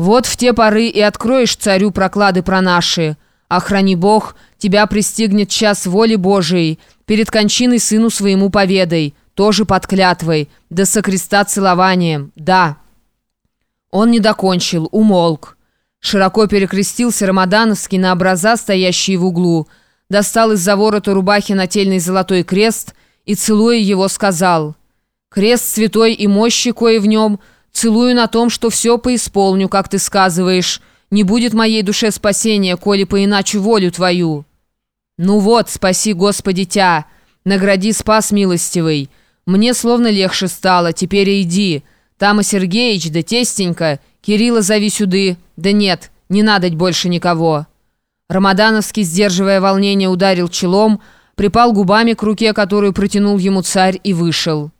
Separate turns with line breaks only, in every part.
Вот в те поры и откроешь царю проклады про наши. Охрани Бог, тебя пристигнет час воли Божией, перед кончиной сыну своему поведай, тоже под клятвой, да со креста целованием, да». Он не докончил, умолк. Широко перекрестился Рамадановский на образа, стоящие в углу, достал из-за ворота рубахи нательный золотой крест и, целуя его, сказал «Крест святой и мощи, кое в нем, целую на том, что все поисполню, как ты сказываешь. Не будет моей душе спасения, коли поиначе волю твою». «Ну вот, спаси, Господи, тя, награди спас милостивый. Мне словно легче стало, теперь иди. Там и Сергеич, да тестенька, Кирилла зови сюды. Да нет, не надоть больше никого». Рамадановский, сдерживая волнение, ударил челом, припал губами к руке, которую протянул ему царь, и вышел.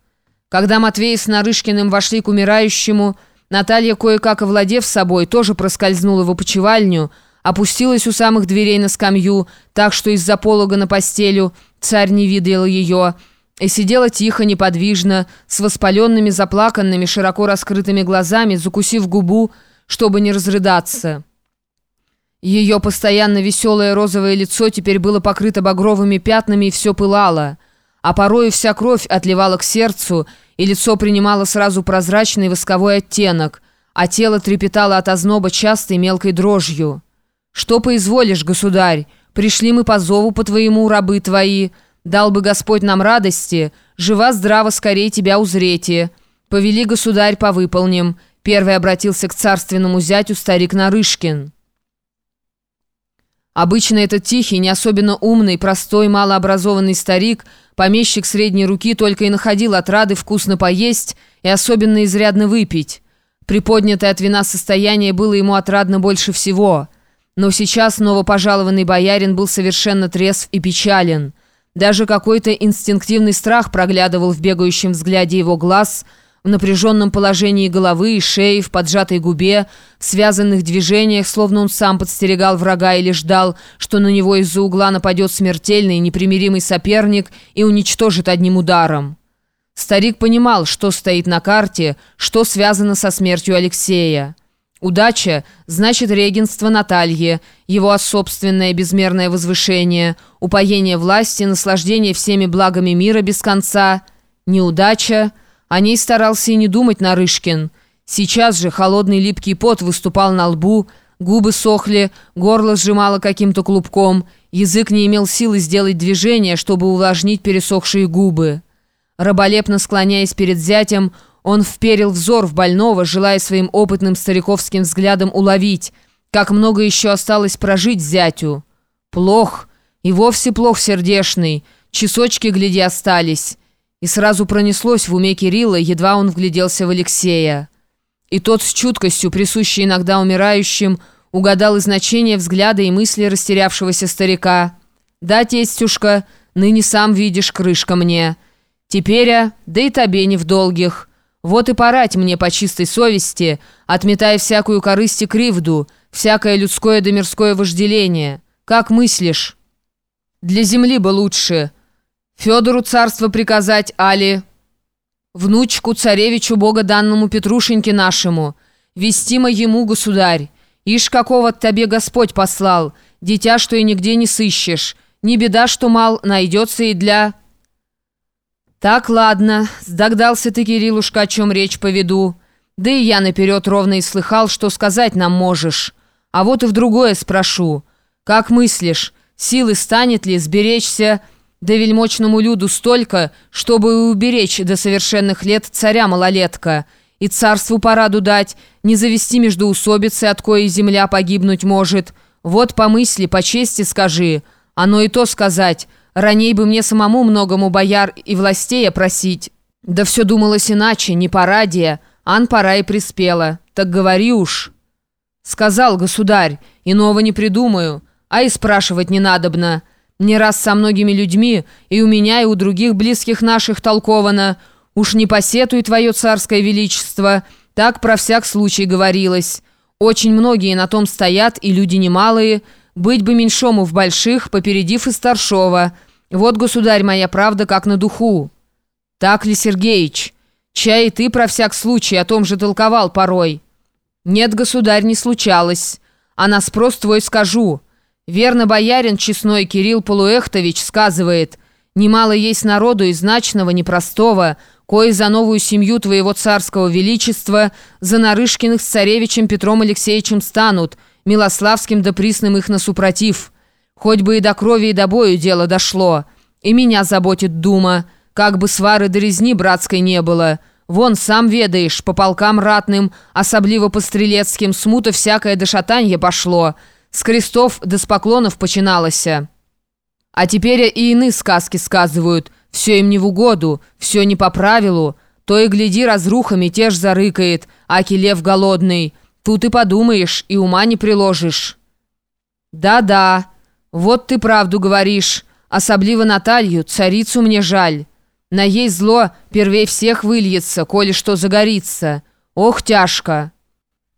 Когда Матвей с Нарышкиным вошли к умирающему, Наталья, кое-как овладев собой, тоже проскользнула в опочивальню, опустилась у самых дверей на скамью, так что из-за полога на постелю царь не видел ее, и сидела тихо, неподвижно, с воспаленными, заплаканными, широко раскрытыми глазами, закусив губу, чтобы не разрыдаться. Ее постоянно веселое розовое лицо теперь было покрыто багровыми пятнами и все пылало, а порою вся кровь отливала к сердцу, и лицо принимало сразу прозрачный восковой оттенок, а тело трепетало от озноба частой мелкой дрожью. «Что поизволишь, государь? Пришли мы по зову по твоему, рабы твои. Дал бы Господь нам радости, жива-здраво скорее тебя узрете. Повели, государь, повыполним». Первый обратился к царственному зятю старик Нарышкин. Обычно этот тихий, не особенно умный, простой, малообразованный старик, помещик средней руки, только и находил отрады вкусно поесть и особенно изрядно выпить. Приподнятое от вина состояние было ему отрадно больше всего – но сейчас новопожалованный боярин был совершенно трезв и печален. Даже какой-то инстинктивный страх проглядывал в бегающем взгляде его глаз, в напряженном положении головы и шеи, в поджатой губе, в связанных движениях, словно он сам подстерегал врага или ждал, что на него из-за угла нападет смертельный непримиримый соперник и уничтожит одним ударом. Старик понимал, что стоит на карте, что связано со смертью Алексея. Удача значит регенство Натальи, его собственное безмерное возвышение, упоение власти, наслаждение всеми благами мира без конца. Неудача. О ней старался и не думать Нарышкин. Сейчас же холодный липкий пот выступал на лбу, губы сохли, горло сжимало каким-то клубком, язык не имел силы сделать движение, чтобы увлажнить пересохшие губы. Раболепно склоняясь перед зятем, он вперил взор в больного, желая своим опытным стариковским взглядом уловить, как много еще осталось прожить зятю. Плох, и вовсе плох сердешный, часочки, гляди, остались. И сразу пронеслось в уме Кирилла, едва он вгляделся в Алексея. И тот с чуткостью, присущей иногда умирающим, угадал и значение взгляда и мысли растерявшегося старика. «Да, тестюшка, ныне сам видишь, крышка мне. Теперь, а, да и тебе не в долгих». Вот и порать мне по чистой совести, отметая всякую корысть и кривду, всякое людское да мирское вожделение. Как мыслишь? Для земли бы лучше. Федору царство приказать, али... Внучку царевичу бога данному Петрушеньке нашему. Вестимо ему, государь. Ишь, какого тебе Господь послал, дитя, что и нигде не сыщешь. Не беда, что мал, найдется и для... «Так, ладно, сдогдался ты, Кириллушка, о чем речь поведу. Да и я наперед ровно и слыхал, что сказать нам можешь. А вот и в другое спрошу. Как мыслишь, силы станет ли сберечься, да вельмочному люду столько, чтобы уберечь до совершенных лет царя-малолетка, и царству пораду дать, не завести между усобицы, от коей земля погибнуть может. Вот по мысли, по чести скажи, оно и то сказать». Раней бы мне самому многому бояр и властей просить. Да все думалось иначе, не порадия. Ан пора и приспела. Так говори уж. Сказал государь, иного не придумаю, а и спрашивать не надобно. Не раз со многими людьми, и у меня, и у других близких наших толковано. Уж не посетуй твое царское величество. Так про всяк случай говорилось. Очень многие на том стоят, и люди немалые, быть бы меньшому в больших, попередив и старшова. Вот, государь, моя правда, как на духу. Так ли, Сергеич? Чай и ты про всяк случай о том же толковал порой». «Нет, государь, не случалось. А на спрос твой скажу. Верно, боярин честной Кирилл Полуэхтович сказывает, немало есть народу и значного, непростого, кое за новую семью твоего царского величества за Нарышкиных с царевичем Петром Алексеевичем станут, Милославским да присным их насупротив. Хоть бы и до крови и до бою дело дошло. И меня заботит дума, как бы свары до резни братской не было». Вон, сам ведаешь, по полкам ратным, особливо по стрелецким, смута всякое до шатанья пошло. С крестов до с поклонов починалося. А теперь и иные сказки сказывают. Все им не в угоду, все не по правилу. То и гляди, разруха мятеж зарыкает, аки лев голодный. Тут и подумаешь, и ума не приложишь. Да-да, вот ты правду говоришь. Особливо Наталью, царицу мне жаль. На ей зло первей всех выльется, коли что загорится. Ох, тяжко!»